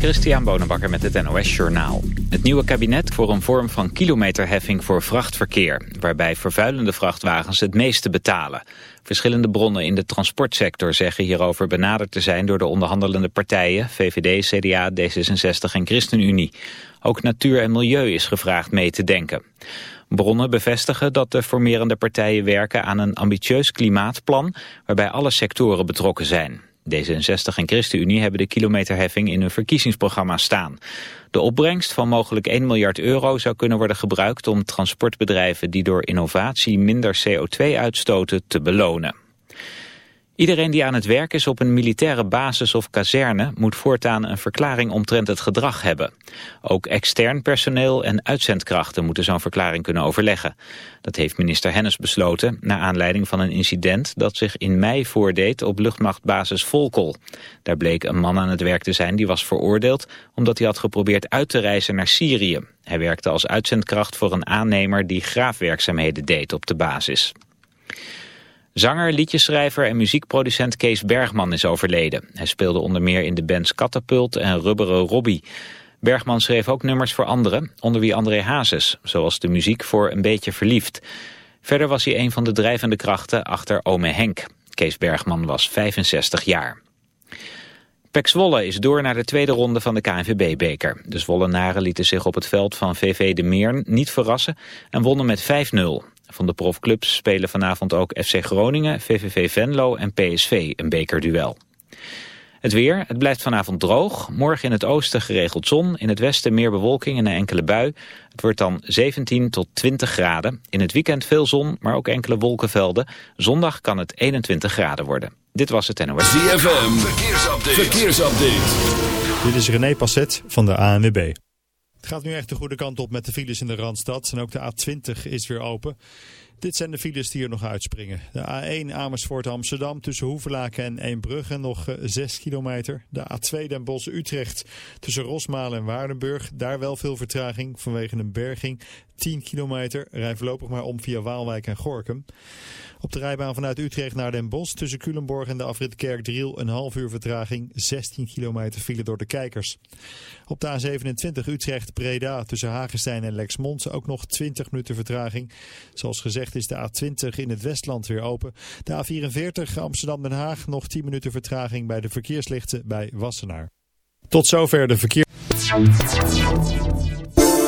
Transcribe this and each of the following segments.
Christian Bonenbakker met het NOS Journaal. Het nieuwe kabinet voor een vorm van kilometerheffing voor vrachtverkeer... waarbij vervuilende vrachtwagens het meeste betalen. Verschillende bronnen in de transportsector zeggen hierover benaderd te zijn... door de onderhandelende partijen, VVD, CDA, D66 en ChristenUnie. Ook natuur en milieu is gevraagd mee te denken. Bronnen bevestigen dat de formerende partijen werken aan een ambitieus klimaatplan... waarbij alle sectoren betrokken zijn. D66 en ChristenUnie hebben de kilometerheffing in hun verkiezingsprogramma staan. De opbrengst van mogelijk 1 miljard euro zou kunnen worden gebruikt om transportbedrijven die door innovatie minder CO2 uitstoten te belonen. Iedereen die aan het werk is op een militaire basis of kazerne moet voortaan een verklaring omtrent het gedrag hebben. Ook extern personeel en uitzendkrachten moeten zo'n verklaring kunnen overleggen. Dat heeft minister Hennis besloten naar aanleiding van een incident dat zich in mei voordeed op luchtmachtbasis Volkel. Daar bleek een man aan het werk te zijn die was veroordeeld omdat hij had geprobeerd uit te reizen naar Syrië. Hij werkte als uitzendkracht voor een aannemer die graafwerkzaamheden deed op de basis. Zanger, liedjeschrijver en muziekproducent Kees Bergman is overleden. Hij speelde onder meer in de bands Catapult en Rubberen Robbie. Bergman schreef ook nummers voor anderen, onder wie André Hazes, zoals de muziek voor Een Beetje Verliefd. Verder was hij een van de drijvende krachten achter Ome Henk. Kees Bergman was 65 jaar. Pek Zwolle is door naar de tweede ronde van de KNVB-beker. De Zwollenaren lieten zich op het veld van VV de Meern niet verrassen en wonnen met 5-0. Van de profclubs spelen vanavond ook FC Groningen, VVV Venlo en PSV een bekerduel. Het weer, het blijft vanavond droog. Morgen in het oosten geregeld zon. In het westen meer bewolking en een enkele bui. Het wordt dan 17 tot 20 graden. In het weekend veel zon, maar ook enkele wolkenvelden. Zondag kan het 21 graden worden. Dit was het NOS. ZFM, verkeersupdate. verkeersupdate. Dit is René Passet van de ANWB. Het gaat nu echt de goede kant op met de files in de Randstad. En ook de A20 is weer open. Dit zijn de files die er nog uitspringen. De A1 Amersfoort Amsterdam tussen Hoevelaken en Eembrugge nog 6 eh, kilometer. De A2 Den Bosch Utrecht tussen Rosmalen en Waardenburg. Daar wel veel vertraging vanwege een berging. 10 kilometer. Rij voorlopig maar om via Waalwijk en Gorkum. Op de rijbaan vanuit Utrecht naar Den Bosch tussen Culemborg en de afrit Kerkdriel een half uur vertraging. 16 kilometer file door de kijkers. Op de A27 Utrecht-Breda tussen Hagenstein en Lexmond ook nog 20 minuten vertraging. Zoals gezegd is de A20 in het Westland weer open. De A44 Amsterdam-Den Haag nog 10 minuten vertraging bij de verkeerslichten bij Wassenaar. Tot zover de verkeer.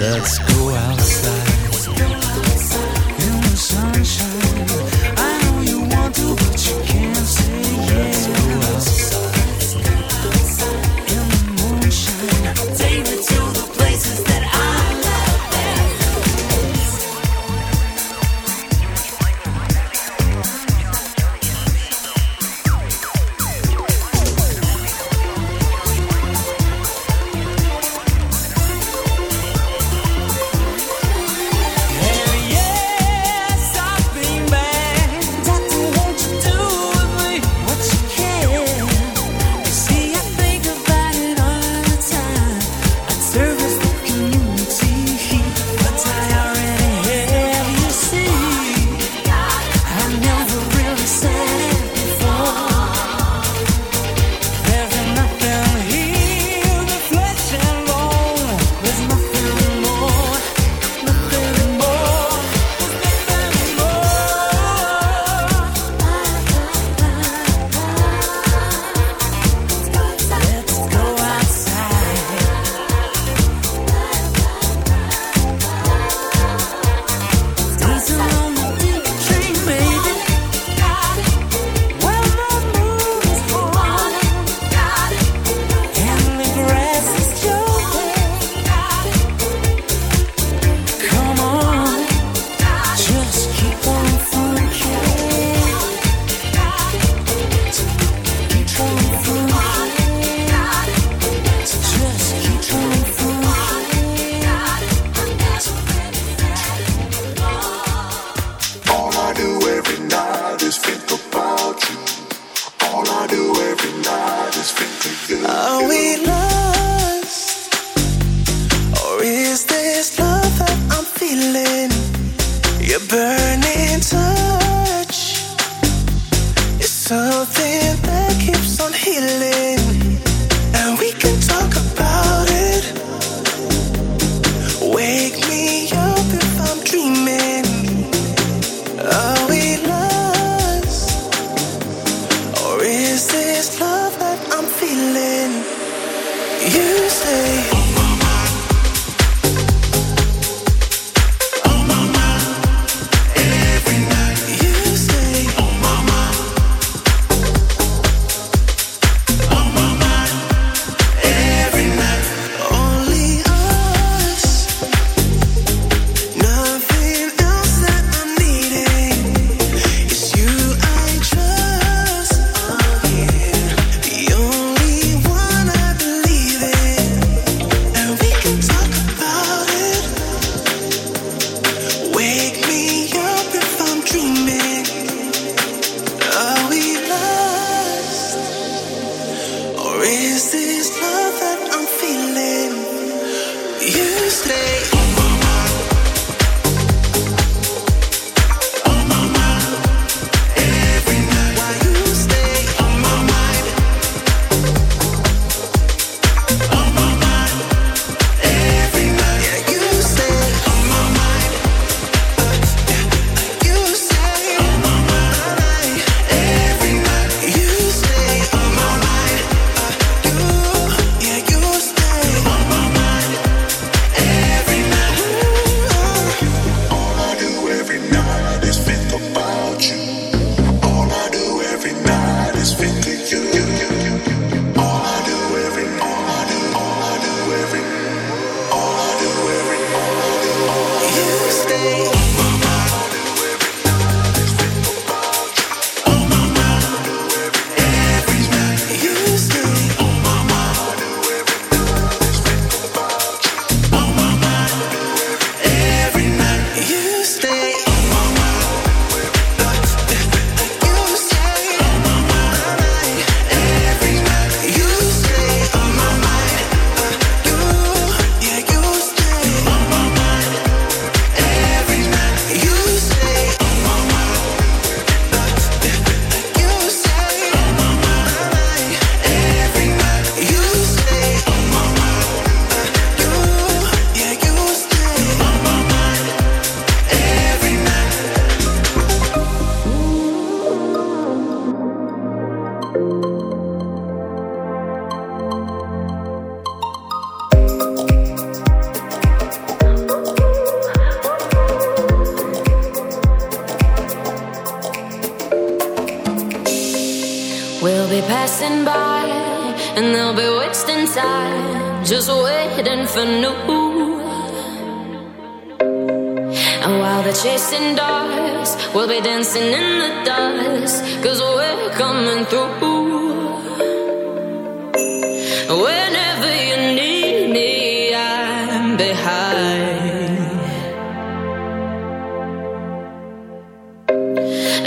And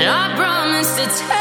And I promise to take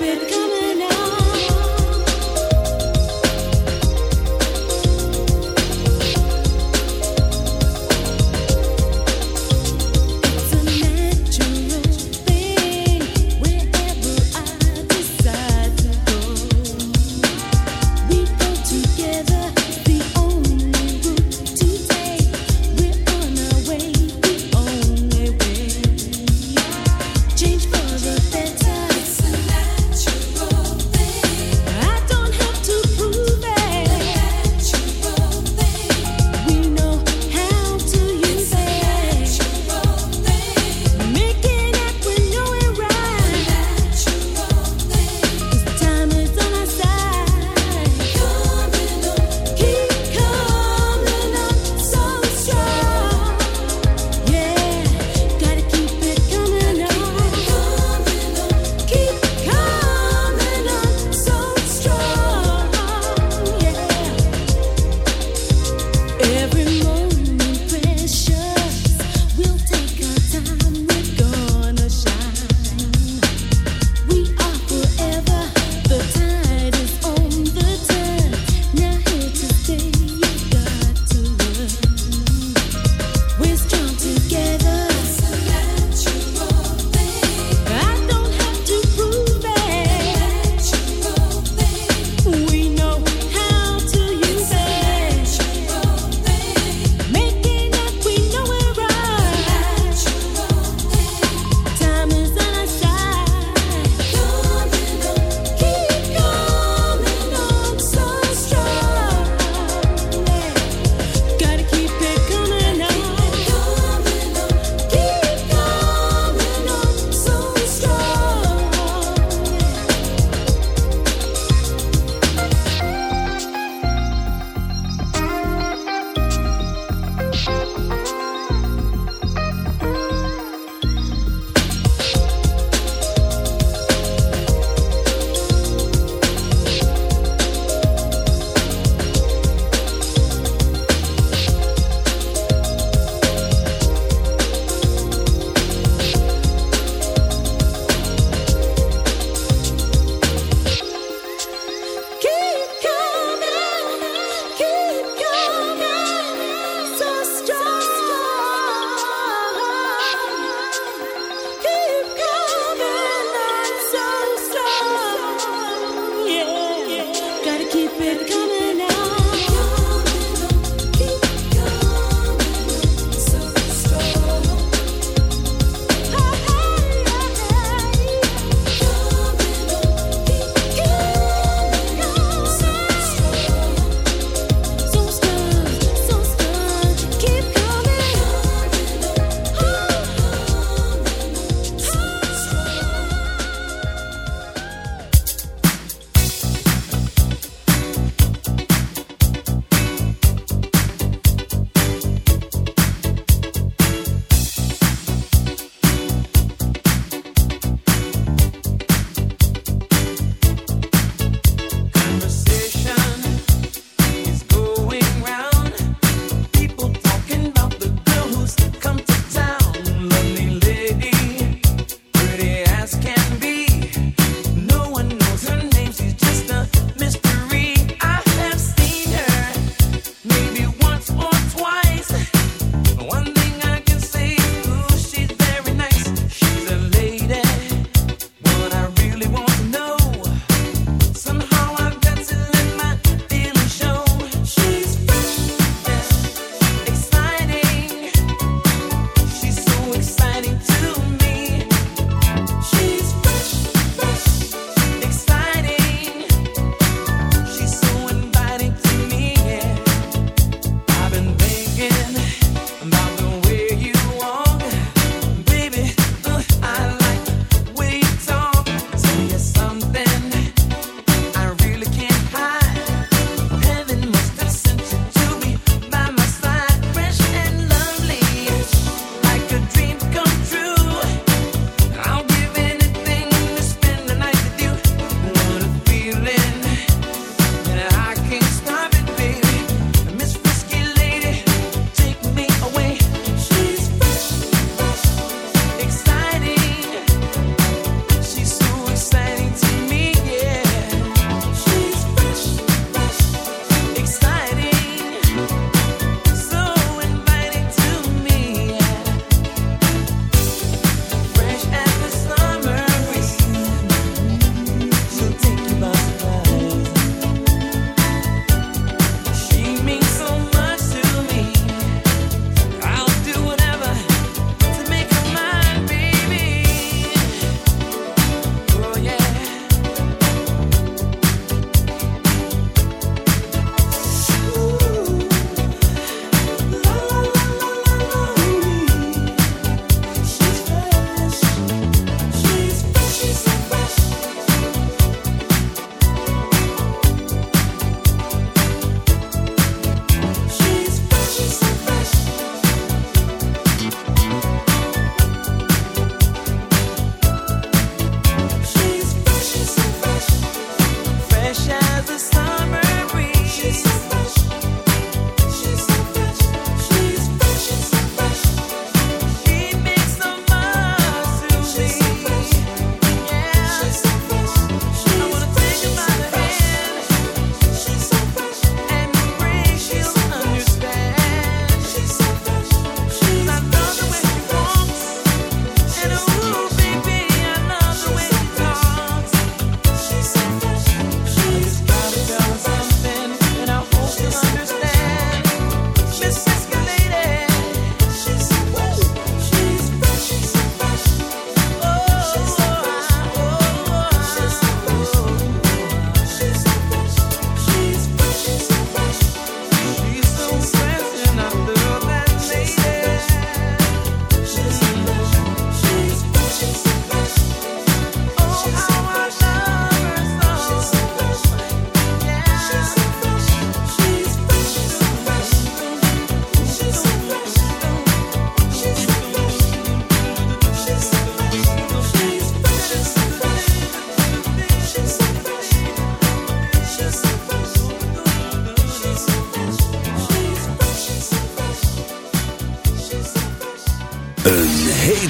been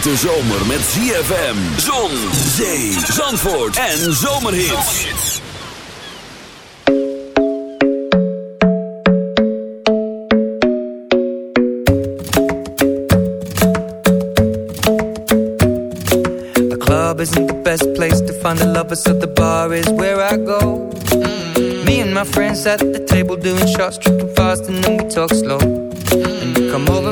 hete zomer met ZFM, zon, zee, zandvoort en zomerhits. The club isn't the best place to find the lovers, so the bar is where I go. Mm-hmm. Me and my friends at the table doing shots, tripping fast, and then we talk slow.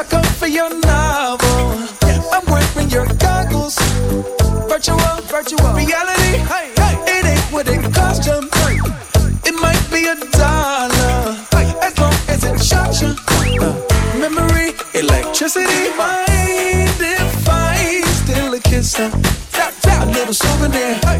Suck up for your novel. I'm wearing your goggles. Virtual, virtual reality. It ain't what it cost you. It might be a dollar. As long as it shocks you. Uh, memory, electricity. Mind if I steal a kiss? Uh, a little souvenir. Can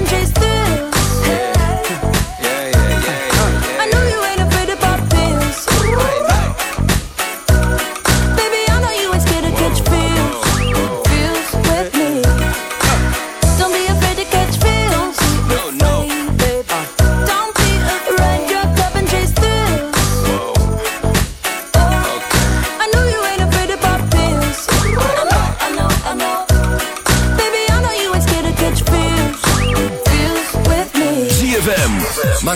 and chase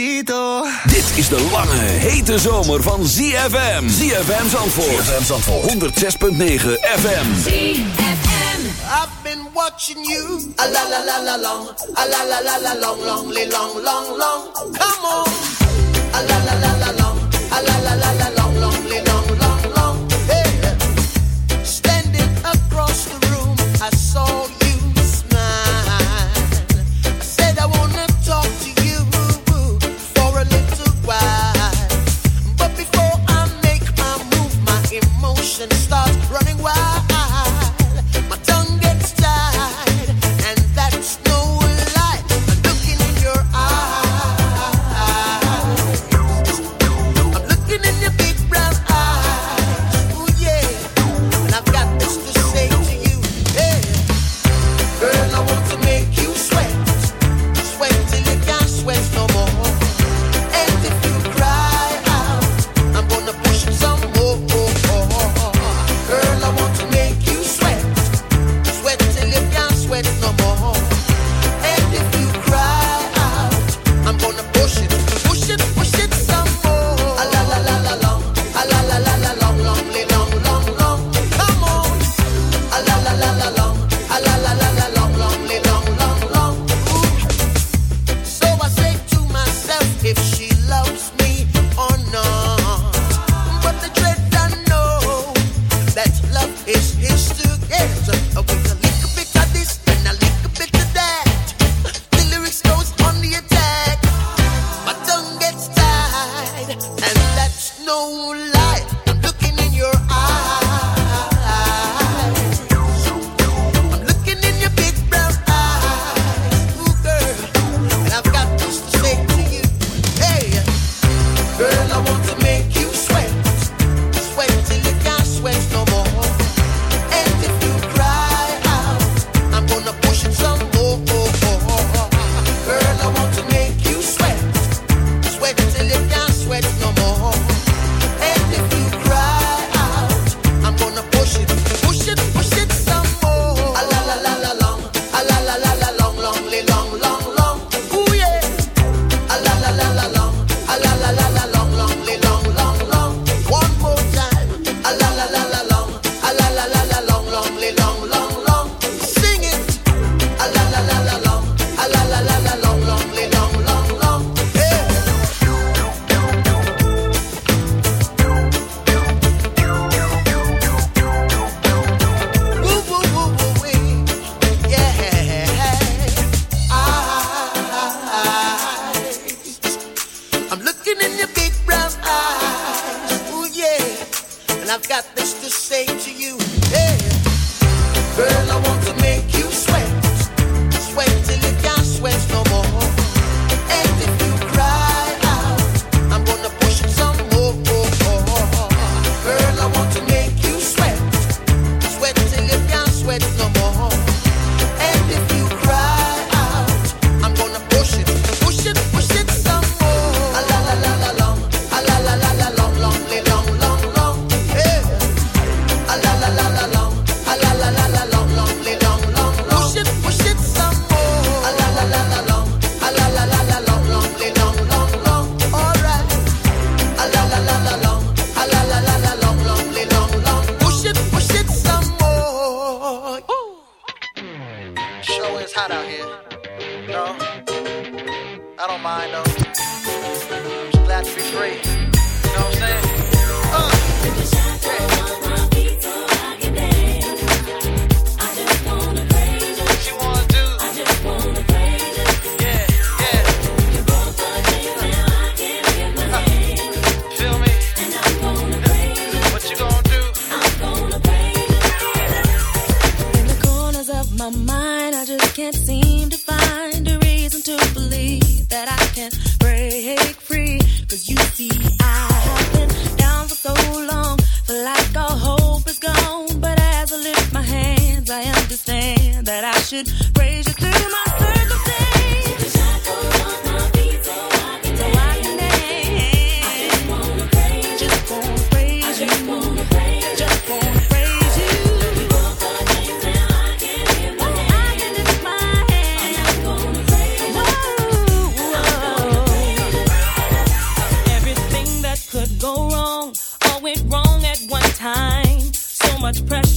Dit is de lange, hete zomer van ZFM. ZFM Zandvoort. ZFM Zandvoort. 106.9 FM. ZFM. I've been watching you. A la la la la long. La la la long, long, long, long, long. Come on. A la la la la la la la long, long.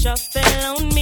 shuffle on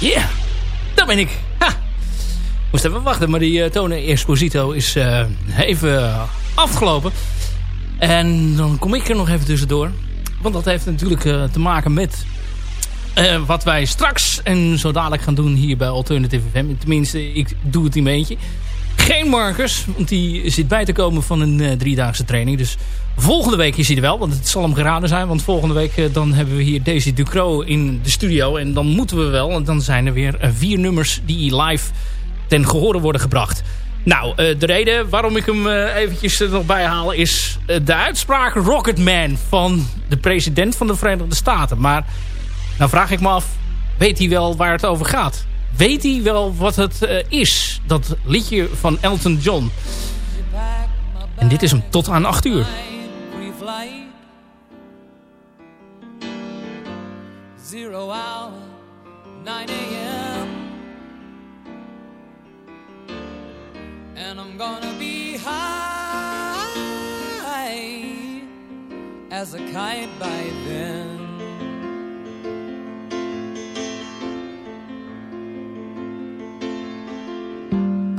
Yeah, daar ben ik. Ha. Moest even wachten, maar die uh, Tone Esposito is eh, even afgelopen. En dan kom ik er nog even tussendoor. Want dat heeft natuurlijk eh, te maken met wat wij straks en zo dadelijk gaan doen hier bij Alternative FM. Tenminste, ik doe het in mijn eentje. Geen Marcus, want die zit bij te komen van een eh, driedaagse training. Dus volgende week is hij er wel, want het zal hem geraden zijn. Want volgende week eh, dan hebben we hier Daisy Ducro in de studio. En dan moeten we wel, want dan zijn er weer eh, vier nummers die live ten gehore worden gebracht. Nou, de reden waarom ik hem eventjes er nog bij haal is de uitspraak Rocketman van de president van de Verenigde Staten. Maar nou vraag ik me af, weet hij wel waar het over gaat? Weet hij wel wat het eh, is, dat liedje van Elton John? En dit is hem tot aan 8 uur. Zero hour 9 a.m. And I'm gonna be high as a kite by then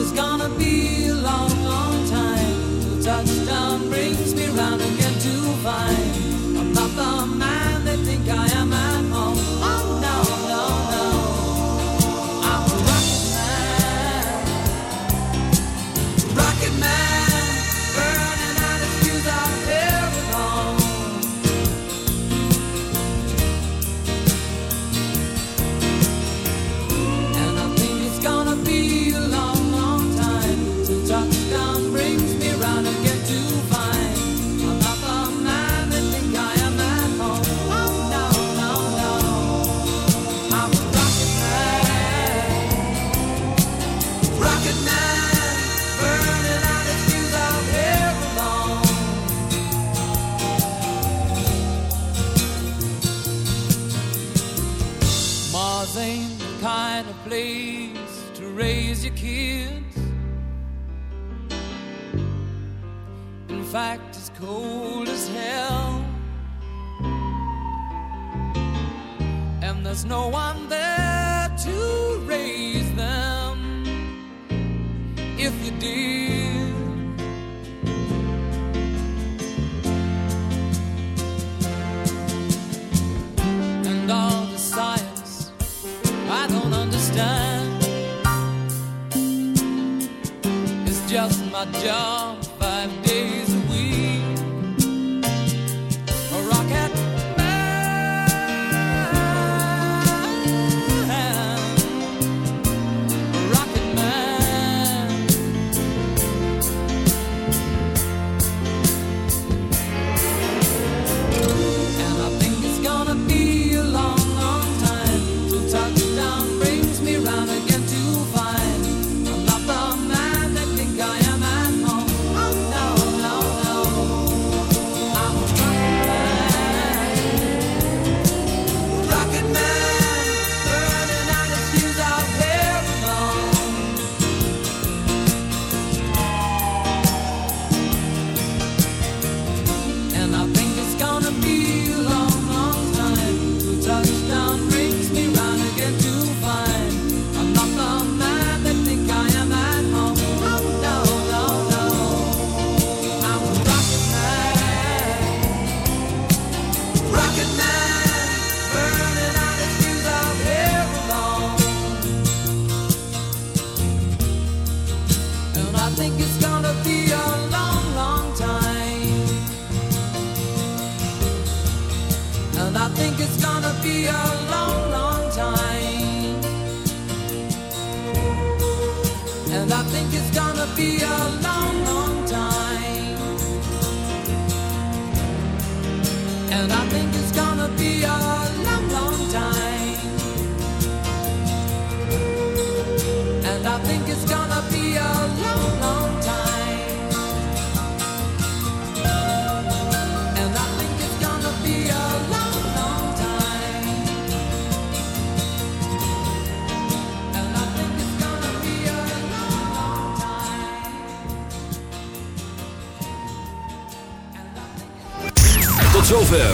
it's gonna be a long, long time. Till touchdown brings me round again